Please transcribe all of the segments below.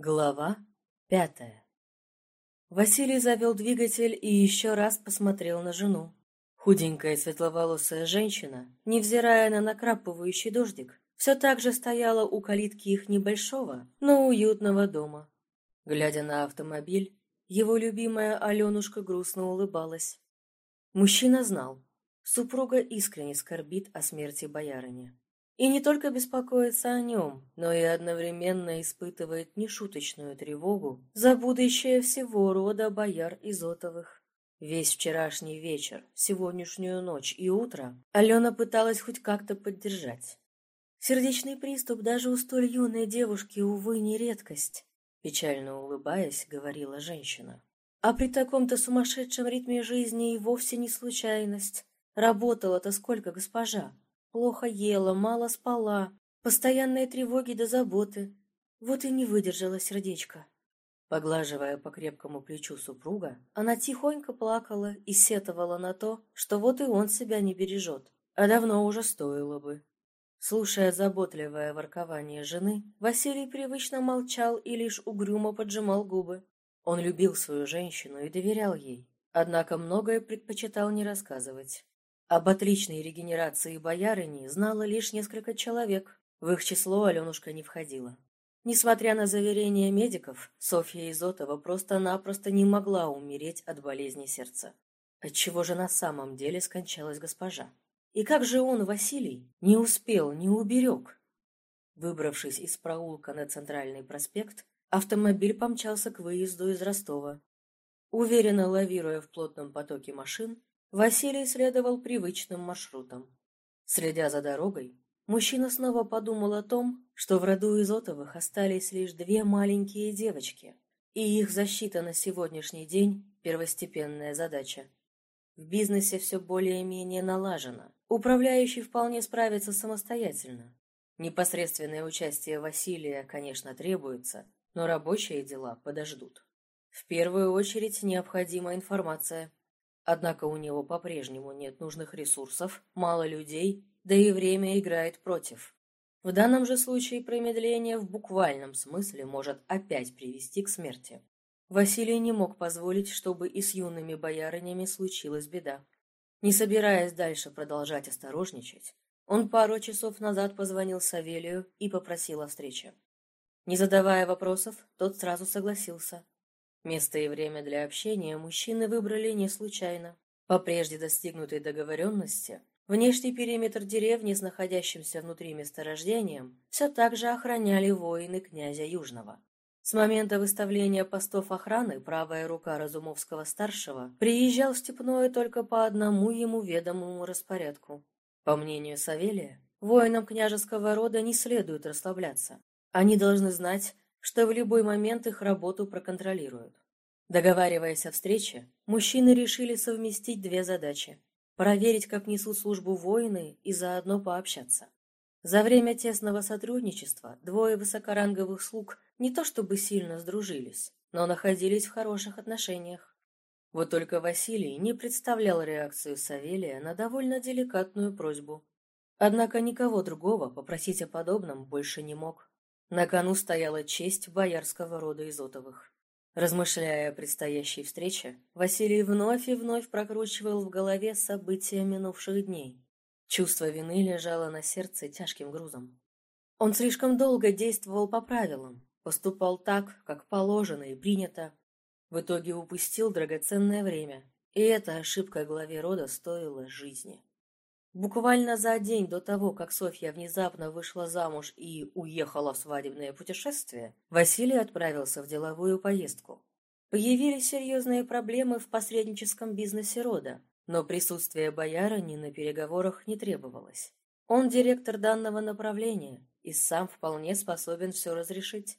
Глава пятая Василий завел двигатель и еще раз посмотрел на жену. Худенькая светловолосая женщина, невзирая на накрапывающий дождик, все так же стояла у калитки их небольшого, но уютного дома. Глядя на автомобиль, его любимая Аленушка грустно улыбалась. Мужчина знал, супруга искренне скорбит о смерти боярыни. И не только беспокоится о нем, но и одновременно испытывает нешуточную тревогу за будущее всего рода бояр Изотовых. Весь вчерашний вечер, сегодняшнюю ночь и утро Алена пыталась хоть как-то поддержать. Сердечный приступ даже у столь юной девушки, увы, не редкость, печально улыбаясь, говорила женщина. А при таком-то сумасшедшем ритме жизни и вовсе не случайность. Работала-то сколько, госпожа? Плохо ела, мало спала, постоянные тревоги до заботы. Вот и не выдержала сердечко. Поглаживая по крепкому плечу супруга, она тихонько плакала и сетовала на то, что вот и он себя не бережет, а давно уже стоило бы. Слушая заботливое воркование жены, Василий привычно молчал и лишь угрюмо поджимал губы. Он любил свою женщину и доверял ей, однако многое предпочитал не рассказывать. Об отличной регенерации боярыни знало лишь несколько человек. В их число Аленушка не входила. Несмотря на заверения медиков, Софья Изотова просто-напросто не могла умереть от болезни сердца. Отчего же на самом деле скончалась госпожа? И как же он, Василий, не успел, не уберег? Выбравшись из проулка на центральный проспект, автомобиль помчался к выезду из Ростова. Уверенно лавируя в плотном потоке машин, Василий следовал привычным маршрутом. Следя за дорогой, мужчина снова подумал о том, что в роду Изотовых остались лишь две маленькие девочки, и их защита на сегодняшний день – первостепенная задача. В бизнесе все более-менее налажено, управляющий вполне справится самостоятельно. Непосредственное участие Василия, конечно, требуется, но рабочие дела подождут. В первую очередь необходима информация – Однако у него по-прежнему нет нужных ресурсов, мало людей, да и время играет против. В данном же случае промедление в буквальном смысле может опять привести к смерти. Василий не мог позволить, чтобы и с юными боярынями случилась беда. Не собираясь дальше продолжать осторожничать, он пару часов назад позвонил Савелию и попросил о встрече. Не задавая вопросов, тот сразу согласился, Место и время для общения мужчины выбрали не случайно. По прежде достигнутой договоренности, внешний периметр деревни с находящимся внутри месторождением все так же охраняли воины князя Южного. С момента выставления постов охраны правая рука Разумовского-старшего приезжал в Степное только по одному ему ведомому распорядку. По мнению Савелия, воинам княжеского рода не следует расслабляться. Они должны знать, что в любой момент их работу проконтролируют. Договариваясь о встрече, мужчины решили совместить две задачи – проверить, как несут службу воины и заодно пообщаться. За время тесного сотрудничества двое высокоранговых слуг не то чтобы сильно сдружились, но находились в хороших отношениях. Вот только Василий не представлял реакцию Савелия на довольно деликатную просьбу. Однако никого другого попросить о подобном больше не мог. На кону стояла честь боярского рода Изотовых. Размышляя о предстоящей встрече, Василий вновь и вновь прокручивал в голове события минувших дней. Чувство вины лежало на сердце тяжким грузом. Он слишком долго действовал по правилам, поступал так, как положено и принято. В итоге упустил драгоценное время, и эта ошибка главе рода стоила жизни. Буквально за день до того, как Софья внезапно вышла замуж и уехала в свадебное путешествие, Василий отправился в деловую поездку. Появились серьезные проблемы в посредническом бизнесе рода, но присутствие боярыни на переговорах не требовалось. Он директор данного направления и сам вполне способен все разрешить.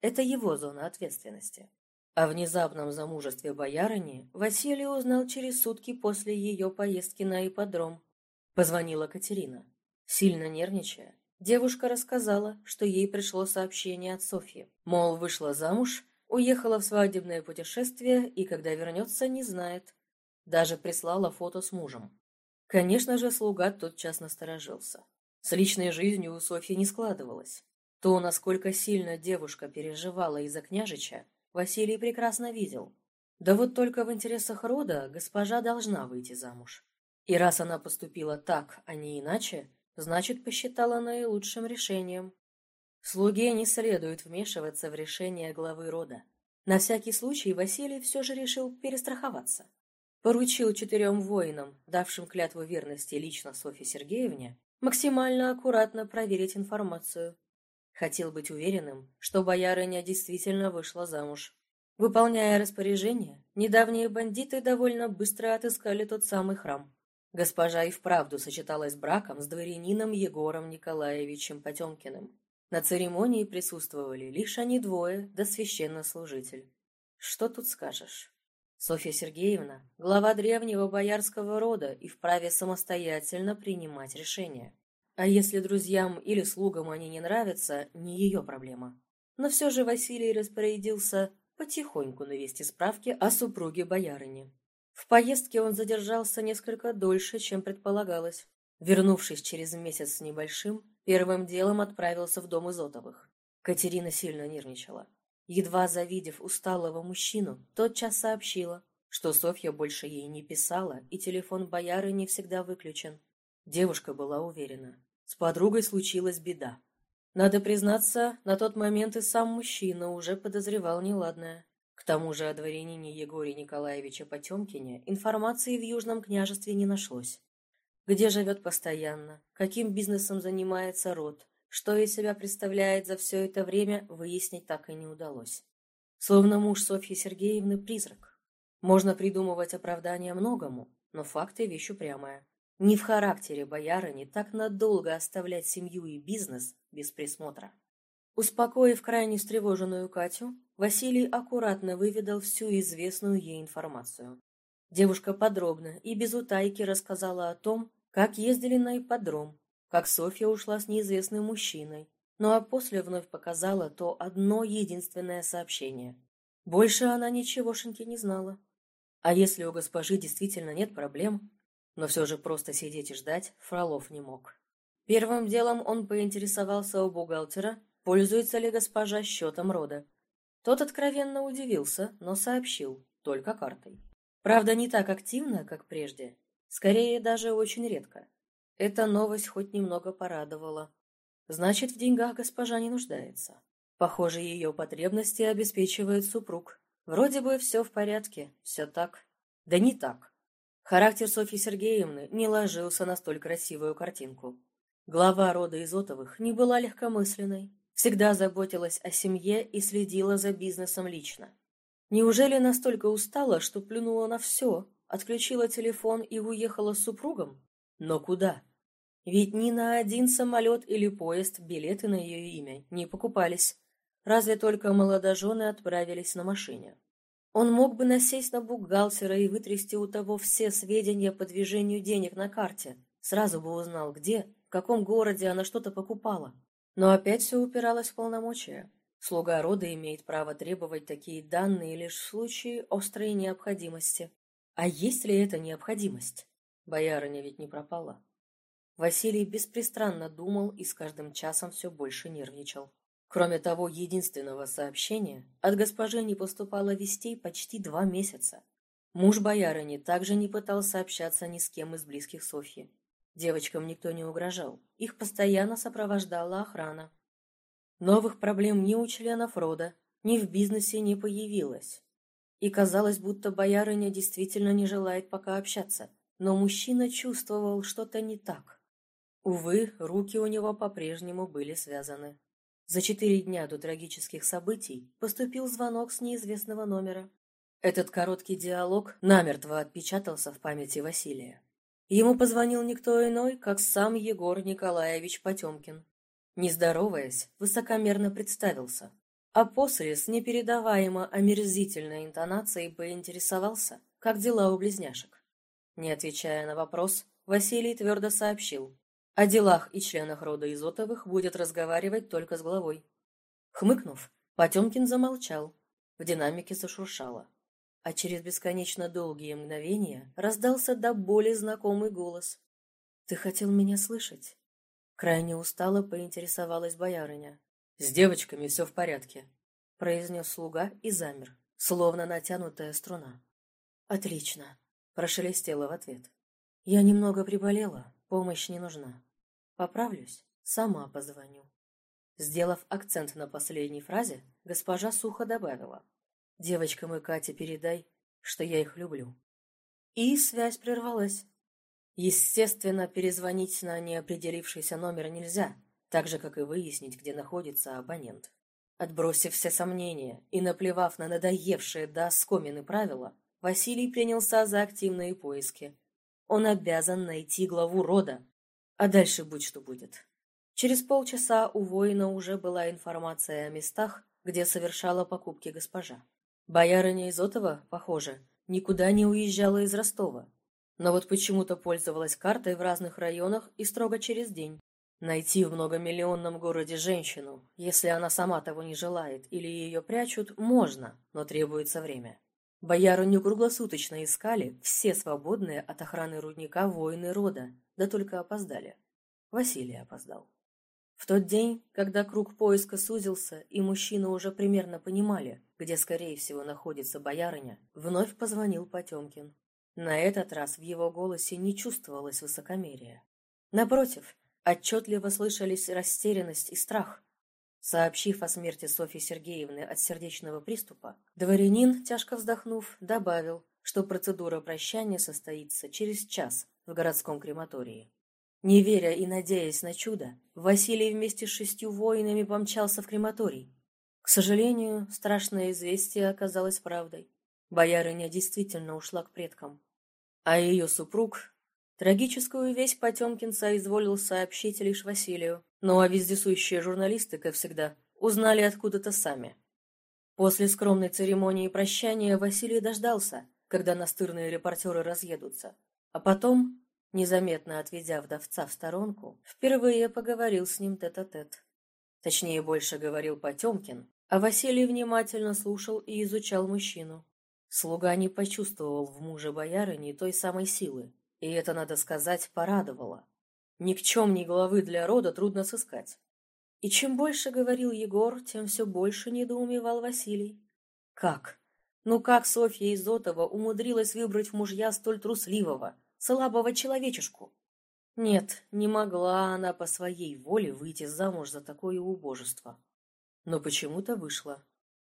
Это его зона ответственности. О внезапном замужестве боярыни Василий узнал через сутки после ее поездки на ипподром, Позвонила Катерина. Сильно нервничая, девушка рассказала, что ей пришло сообщение от Софьи. Мол, вышла замуж, уехала в свадебное путешествие и когда вернется, не знает. Даже прислала фото с мужем. Конечно же, слуга тотчас насторожился. С личной жизнью у Софьи не складывалось. То, насколько сильно девушка переживала из-за княжича, Василий прекрасно видел. Да вот только в интересах рода госпожа должна выйти замуж. И раз она поступила так, а не иначе, значит, посчитала наилучшим решением. Слуге не следует вмешиваться в решение главы рода. На всякий случай Василий все же решил перестраховаться. Поручил четырем воинам, давшим клятву верности лично Софье Сергеевне, максимально аккуратно проверить информацию. Хотел быть уверенным, что боярыня действительно вышла замуж. Выполняя распоряжение, недавние бандиты довольно быстро отыскали тот самый храм. Госпожа и вправду сочеталась браком с дворянином Егором Николаевичем Потемкиным. На церемонии присутствовали лишь они двое, да священнослужитель. Что тут скажешь? Софья Сергеевна – глава древнего боярского рода и вправе самостоятельно принимать решения. А если друзьям или слугам они не нравятся, не ее проблема. Но все же Василий распорядился потихоньку навести справки о супруге боярыни. В поездке он задержался несколько дольше, чем предполагалось. Вернувшись через месяц с небольшим, первым делом отправился в дом Изотовых. Катерина сильно нервничала. Едва завидев усталого мужчину, тотчас сообщила, что Софья больше ей не писала, и телефон бояры не всегда выключен. Девушка была уверена. С подругой случилась беда. Надо признаться, на тот момент и сам мужчина уже подозревал неладное. К тому же о дворянине Егоре Николаевиче Потемкине информации в Южном княжестве не нашлось. Где живет постоянно, каким бизнесом занимается род, что из себя представляет за все это время, выяснить так и не удалось. Словно муж Софьи Сергеевны – призрак. Можно придумывать оправдания многому, но факты – вещь упрямая. Не в характере боярыни так надолго оставлять семью и бизнес без присмотра. Успокоив крайне встревоженную Катю, Василий аккуратно выведал всю известную ей информацию. Девушка подробно и без утайки рассказала о том, как ездили на ипподром, как Софья ушла с неизвестным мужчиной, ну а после вновь показала то одно единственное сообщение. Больше она ничегошеньки не знала. А если у госпожи действительно нет проблем, но все же просто сидеть и ждать Фролов не мог. Первым делом он поинтересовался у бухгалтера, пользуется ли госпожа счетом рода. Тот откровенно удивился, но сообщил, только картой. Правда, не так активно, как прежде, скорее даже очень редко. Эта новость хоть немного порадовала. Значит, в деньгах госпожа не нуждается. Похоже, ее потребности обеспечивает супруг. Вроде бы все в порядке, все так. Да не так. Характер Софьи Сергеевны не ложился на столь красивую картинку. Глава рода Изотовых не была легкомысленной, всегда заботилась о семье и следила за бизнесом лично. Неужели настолько устала, что плюнула на все, отключила телефон и уехала с супругом? Но куда? Ведь ни на один самолет или поезд билеты на ее имя не покупались. Разве только молодожены отправились на машине. Он мог бы насесть на бухгалтера и вытрясти у того все сведения по движению денег на карте. Сразу бы узнал, где, в каком городе она что-то покупала. Но опять все упиралось в полномочия. Слуга рода имеет право требовать такие данные лишь в случае острой необходимости. А есть ли эта необходимость? Боярыня ведь не пропала. Василий беспристрастно думал и с каждым часом все больше нервничал. Кроме того единственного сообщения, от госпожи не поступало вестей почти два месяца. Муж боярыни также не пытался общаться ни с кем из близких Софьи. Девочкам никто не угрожал, их постоянно сопровождала охрана. Новых проблем ни у членов рода, ни в бизнесе не появилось. И казалось, будто боярыня действительно не желает пока общаться, но мужчина чувствовал что-то не так. Увы, руки у него по-прежнему были связаны. За четыре дня до трагических событий поступил звонок с неизвестного номера. Этот короткий диалог намертво отпечатался в памяти Василия. Ему позвонил никто иной, как сам Егор Николаевич Потемкин. Не здороваясь, высокомерно представился, а после с непередаваемо омерзительной интонацией поинтересовался, как дела у близняшек. Не отвечая на вопрос, Василий твердо сообщил. О делах и членах рода Изотовых будет разговаривать только с главой. Хмыкнув, Потемкин замолчал. В динамике зашуршало а через бесконечно долгие мгновения раздался до боли знакомый голос. «Ты хотел меня слышать?» Крайне устало поинтересовалась боярыня. «С девочками все в порядке», — произнес слуга и замер, словно натянутая струна. «Отлично», — прошелестела в ответ. «Я немного приболела, помощь не нужна. Поправлюсь, сама позвоню». Сделав акцент на последней фразе, госпожа сухо добавила. «Девочкам и Кате передай, что я их люблю». И связь прервалась. Естественно, перезвонить на неопределившийся номер нельзя, так же, как и выяснить, где находится абонент. Отбросив все сомнения и наплевав на надоевшие до оскомины правила, Василий принялся за активные поиски. Он обязан найти главу рода, а дальше будь что будет. Через полчаса у воина уже была информация о местах, где совершала покупки госпожа. Боярыня Изотова, похоже, никуда не уезжала из Ростова, но вот почему-то пользовалась картой в разных районах и строго через день. Найти в многомиллионном городе женщину, если она сама того не желает или ее прячут, можно, но требуется время. Боярыню круглосуточно искали все свободные от охраны рудника воины рода, да только опоздали. Василий опоздал. В тот день, когда круг поиска сузился, и мужчины уже примерно понимали, где, скорее всего, находится боярыня, вновь позвонил Потемкин. На этот раз в его голосе не чувствовалось высокомерия. Напротив, отчетливо слышались растерянность и страх. Сообщив о смерти Софьи Сергеевны от сердечного приступа, дворянин, тяжко вздохнув, добавил, что процедура прощания состоится через час в городском крематории. Не веря и надеясь на чудо, Василий вместе с шестью воинами помчался в крематорий. К сожалению, страшное известие оказалось правдой. Боярыня действительно ушла к предкам. А ее супруг... Трагическую весть Потемкинца изволил сообщить лишь Василию, ну а вездесущие журналисты, как всегда, узнали откуда-то сами. После скромной церемонии прощания Василий дождался, когда настырные репортеры разъедутся, а потом незаметно отведя вдовца в сторонку, впервые поговорил с ним тет-а-тет. -тет. Точнее, больше говорил Потемкин, а Василий внимательно слушал и изучал мужчину. Слуга не почувствовал в муже боярыни той самой силы, и это, надо сказать, порадовало. Никчемней главы для рода трудно сыскать. И чем больше говорил Егор, тем все больше недоумевал Василий. Как? Ну как Софья Изотова умудрилась выбрать в мужья столь трусливого, слабого человечешку. Нет, не могла она по своей воле выйти замуж за такое убожество. Но почему-то вышла.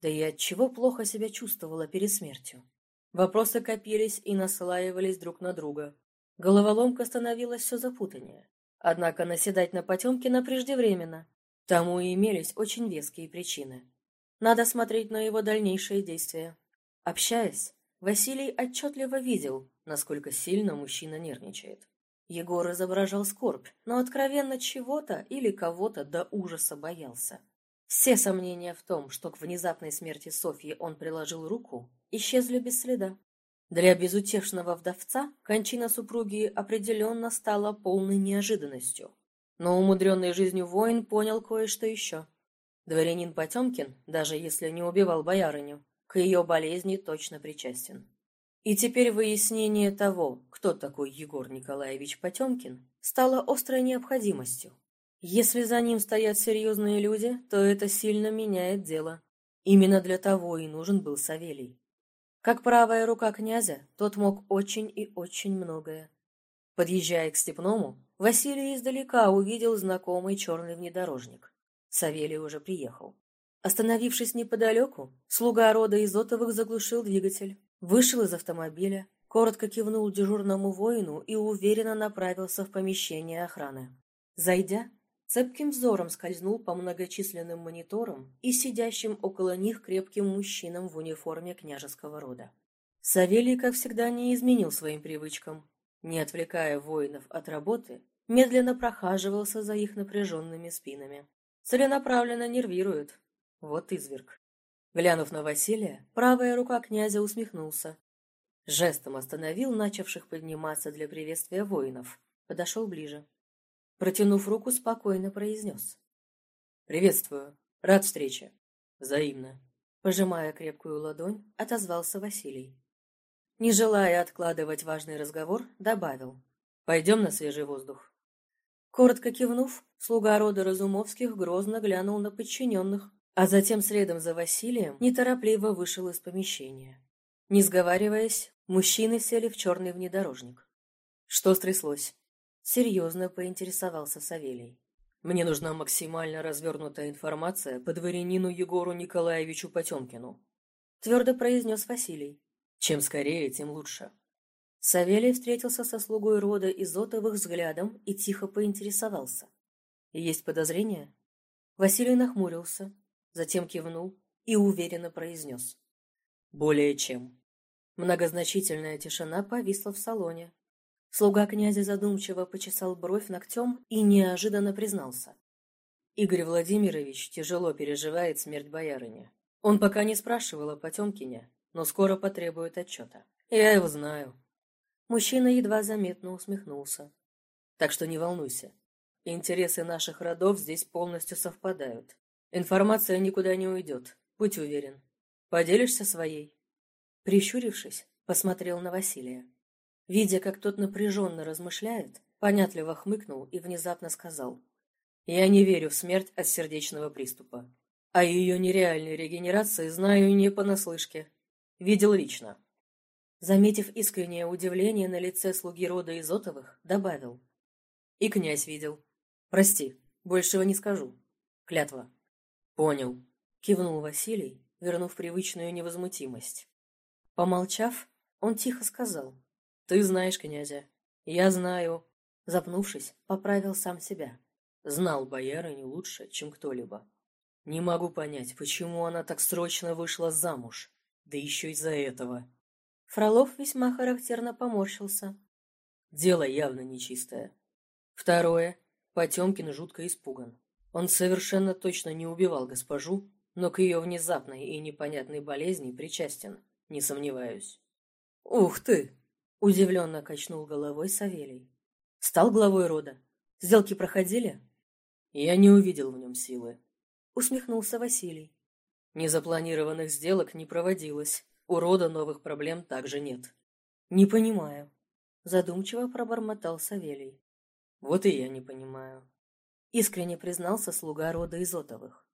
Да и от чего плохо себя чувствовала перед смертью. Вопросы копились и наслаивались друг на друга. Головоломка становилась все запутаннее. Однако наседать на Потемкина преждевременно. Тому и имелись очень веские причины. Надо смотреть на его дальнейшие действия. Общаясь, Василий отчетливо видел, насколько сильно мужчина нервничает. Егор изображал скорбь, но откровенно чего-то или кого-то до ужаса боялся. Все сомнения в том, что к внезапной смерти Софьи он приложил руку, исчезли без следа. Для безутешного вдовца кончина супруги определенно стала полной неожиданностью. Но умудренный жизнью воин понял кое-что еще. Дворянин Потемкин, даже если не убивал боярыню, к ее болезни точно причастен. И теперь выяснение того, кто такой Егор Николаевич Потемкин, стало острой необходимостью. Если за ним стоят серьезные люди, то это сильно меняет дело. Именно для того и нужен был Савелий. Как правая рука князя, тот мог очень и очень многое. Подъезжая к Степному, Василий издалека увидел знакомый черный внедорожник. Савелий уже приехал. Остановившись неподалеку, слуга рода Изотовых заглушил двигатель, Вышел из автомобиля, коротко кивнул дежурному воину и уверенно направился в помещение охраны. Зайдя, цепким взором скользнул по многочисленным мониторам и сидящим около них крепким мужчинам в униформе княжеского рода. Савелий, как всегда, не изменил своим привычкам. Не отвлекая воинов от работы, медленно прохаживался за их напряженными спинами. Целенаправленно нервирует. Вот изверг. Глянув на Василия, правая рука князя усмехнулся. Жестом остановил начавших подниматься для приветствия воинов. Подошел ближе. Протянув руку, спокойно произнес. «Приветствую. Рад встрече. Взаимно». Пожимая крепкую ладонь, отозвался Василий. Не желая откладывать важный разговор, добавил. «Пойдем на свежий воздух». Коротко кивнув, слуга рода Разумовских грозно глянул на подчиненных, а затем следом за Василием неторопливо вышел из помещения. Не сговариваясь, мужчины сели в черный внедорожник. Что стряслось? Серьезно поинтересовался Савелий. Мне нужна максимально развернутая информация по дворянину Егору Николаевичу Потемкину. Твердо произнес Василий. Чем скорее, тем лучше. Савелий встретился со слугой рода Изотовых взглядом и тихо поинтересовался. «Есть подозрения?» Василий нахмурился, затем кивнул и уверенно произнес. «Более чем». Многозначительная тишина повисла в салоне. Слуга князя задумчиво почесал бровь ногтем и неожиданно признался. Игорь Владимирович тяжело переживает смерть боярыни. Он пока не спрашивал о Потемкине, но скоро потребует отчета. Я его знаю. Мужчина едва заметно усмехнулся. Так что не волнуйся. Интересы наших родов здесь полностью совпадают. Информация никуда не уйдет, будь уверен. Поделишься своей?» Прищурившись, посмотрел на Василия. Видя, как тот напряженно размышляет, понятливо хмыкнул и внезапно сказал. «Я не верю в смерть от сердечного приступа. А ее нереальной регенерации знаю не понаслышке. Видел лично». Заметив искреннее удивление на лице слуги рода Изотовых, добавил. «И князь видел. Прости, большего не скажу. Клятва». «Понял», — кивнул Василий, вернув привычную невозмутимость. Помолчав, он тихо сказал. «Ты знаешь князя. Я знаю». Запнувшись, поправил сам себя. Знал боярыню лучше, чем кто-либо. Не могу понять, почему она так срочно вышла замуж, да еще из-за этого. Фролов весьма характерно поморщился. Дело явно нечистое. Второе. Потемкин жутко испуган. Он совершенно точно не убивал госпожу, но к ее внезапной и непонятной болезни причастен, не сомневаюсь. «Ух ты!» – удивленно качнул головой Савелий. «Стал главой рода. Сделки проходили?» «Я не увидел в нем силы», – усмехнулся Василий. «Незапланированных сделок не проводилось, у рода новых проблем также нет». «Не понимаю», – задумчиво пробормотал Савелий. «Вот и я не понимаю», искренне признался слуга рода Изотовых.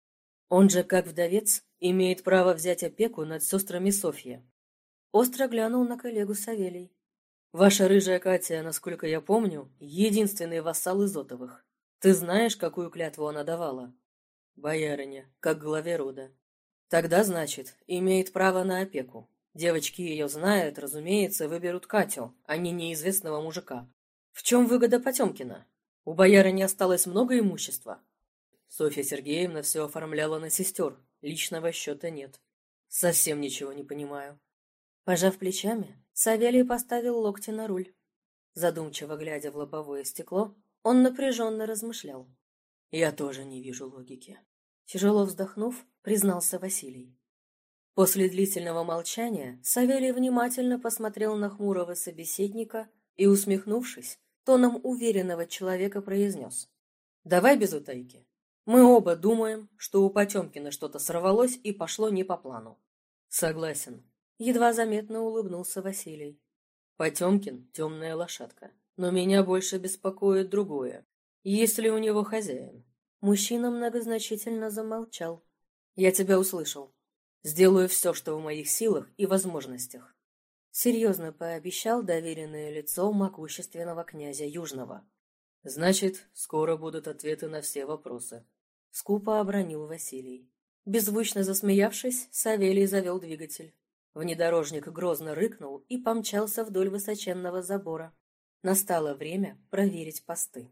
Он же, как вдовец, имеет право взять опеку над сестрами Софья. Остро глянул на коллегу Савелий. Ваша рыжая Катя, насколько я помню, единственный вассал Изотовых. Ты знаешь, какую клятву она давала? Боярыня, как главе рода. Тогда, значит, имеет право на опеку. Девочки ее знают, разумеется, выберут Катю, а не неизвестного мужика. В чем выгода Потемкина? У бояра не осталось много имущества. Софья Сергеевна все оформляла на сестер, личного счета нет. Совсем ничего не понимаю. Пожав плечами, Савелий поставил локти на руль. Задумчиво глядя в лобовое стекло, он напряженно размышлял. «Я тоже не вижу логики». Тяжело вздохнув, признался Василий. После длительного молчания Савелий внимательно посмотрел на хмурого собеседника и, усмехнувшись, тоном уверенного человека произнес. «Давай без утайки. Мы оба думаем, что у Потемкина что-то сорвалось и пошло не по плану». «Согласен», — едва заметно улыбнулся Василий. «Потемкин — темная лошадка, но меня больше беспокоит другое. Есть ли у него хозяин?» Мужчина многозначительно замолчал. «Я тебя услышал. Сделаю все, что в моих силах и возможностях. Серьезно пообещал доверенное лицо могущественного князя Южного. «Значит, скоро будут ответы на все вопросы», — скупо обронил Василий. Беззвучно засмеявшись, Савелий завел двигатель. Внедорожник грозно рыкнул и помчался вдоль высоченного забора. Настало время проверить посты.